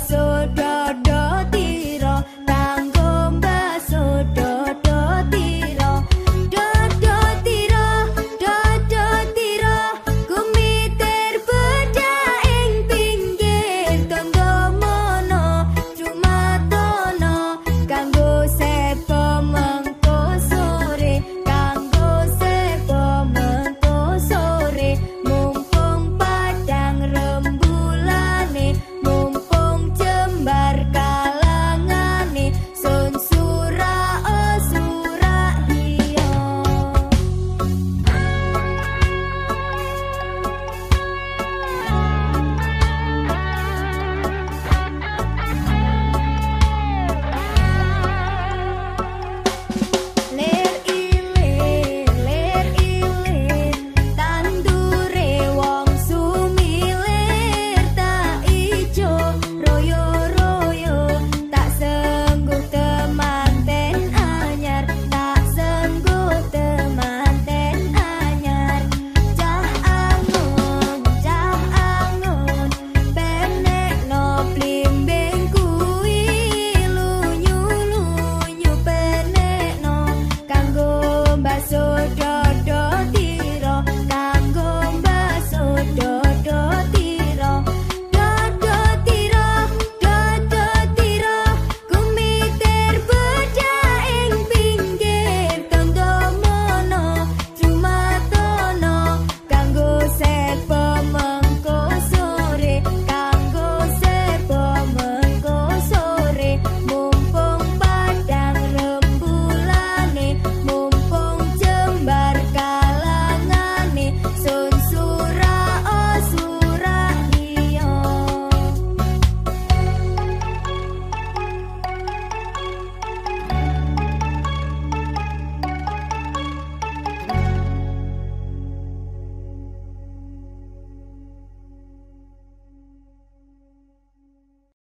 sword. So.